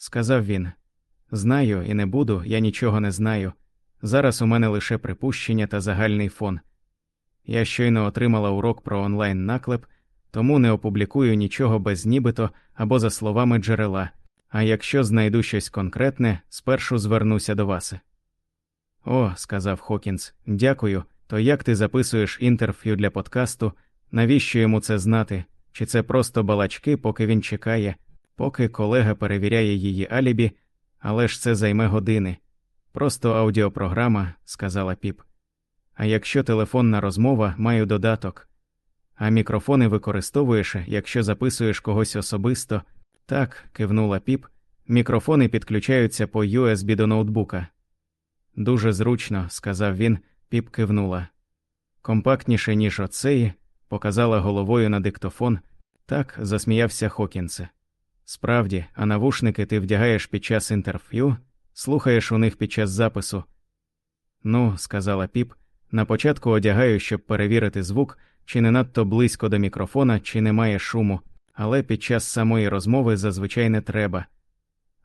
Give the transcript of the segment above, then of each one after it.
сказав він. Знаю і не буду, я нічого не знаю. Зараз у мене лише припущення та загальний фон. Я щойно отримала урок про онлайн наклеп, тому не опублікую нічого без нібито або за словами джерела, а якщо знайду щось конкретне, спершу звернуся до вас. О, сказав Хокінс, дякую. То як ти записуєш інтерв'ю для подкасту, навіщо йому це знати? Чи це просто балачки, поки він чекає, поки колега перевіряє її алібі, але ж це займе години. Просто аудіопрограма, сказала піп. А якщо телефонна розмова, маю додаток. А мікрофони використовуєш, якщо записуєш когось особисто. Так, кивнула піп. Мікрофони підключаються по USB до ноутбука. Дуже зручно, сказав він, піп кивнула. Компактніше, ніж оцеї, показала головою на диктофон. Так, засміявся Хокінсе. Справді, а навушники ти вдягаєш під час інтерв'ю, слухаєш у них під час запису. Ну, сказала піп, на початку одягаю, щоб перевірити звук, чи не надто близько до мікрофона, чи немає шуму, але під час самої розмови зазвичай не треба.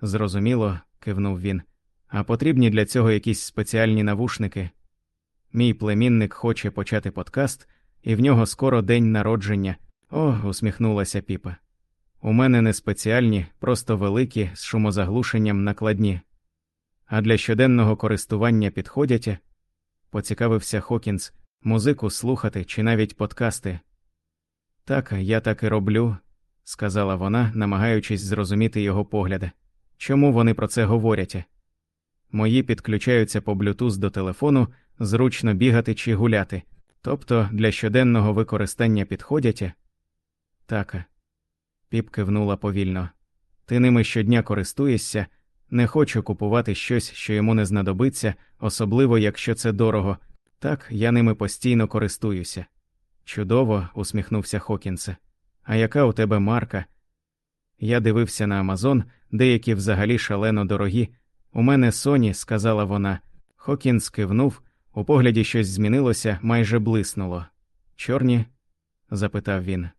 Зрозуміло, кивнув він. А потрібні для цього якісь спеціальні навушники. Мій племінник хоче почати подкаст, і в нього скоро день народження. О, усміхнулася піпа. У мене не спеціальні, просто великі, з шумозаглушенням накладні. А для щоденного користування підходять, поцікавився Хокінс, музику слухати чи навіть подкасти. Так, я так і роблю, сказала вона, намагаючись зрозуміти його погляди. Чому вони про це говорять? Мої підключаються по Bluetooth до телефону, зручно бігати чи гуляти, тобто для щоденного використання підходять. Так. Піп кивнула повільно. Ти ними щодня користуєшся, не хочу купувати щось, що йому не знадобиться, особливо якщо це дорого. Так, я ними постійно користуюся. Чудово, усміхнувся Хокінсе. А яка у тебе марка? Я дивився на Амазон, деякі взагалі шалено дорогі. У мене Соні, сказала вона. Хокінс кивнув, у погляді щось змінилося, майже блиснуло. Чорні? запитав він.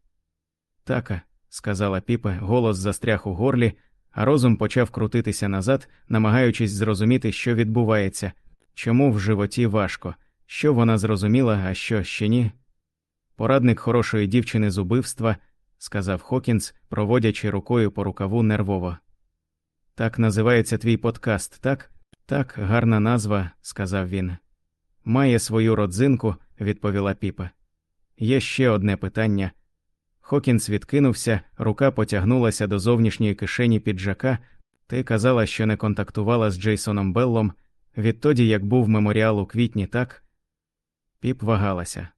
Така, сказала піпе, голос застряг у горлі, а розум почав крутитися назад, намагаючись зрозуміти, що відбувається, чому в животі важко, що вона зрозуміла, а що ще ні. Порадник хорошої дівчини з убивства, сказав Хокінс, проводячи рукою по рукаву нервово. Так називається твій подкаст, так? Так, гарна назва, сказав він. Має свою родзинку, відповіла піпа. Є ще одне питання. Хокінс відкинувся, рука потягнулася до зовнішньої кишені піджака. Ти казала, що не контактувала з Джейсоном Беллом відтоді, як був меморіал у квітні, так? Піп вагалася.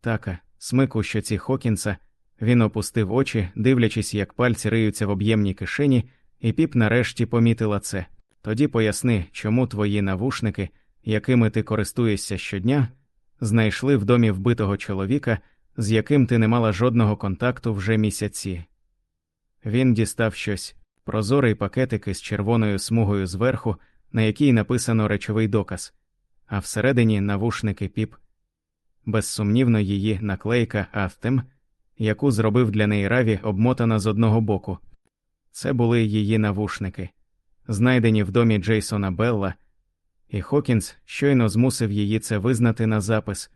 Така, смик у щоці Хокінса, він опустив очі, дивлячись, як пальці риються в об'ємній кишені, і піп нарешті помітила це. Тоді поясни, чому твої навушники, якими ти користуєшся щодня, знайшли в домі вбитого чоловіка з яким ти не мала жодного контакту вже місяці. Він дістав щось прозорий пакетик із червоною смугою зверху, на якій написано речовий доказ, а всередині навушники піп, безсумнівно, її наклейка Автем, яку зробив для неї раві, обмотана з одного боку. Це були її навушники, знайдені в домі Джейсона Белла, і Хокінс щойно змусив її це визнати на запис.